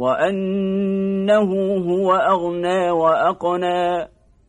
وأنه هو أغنى وأقنى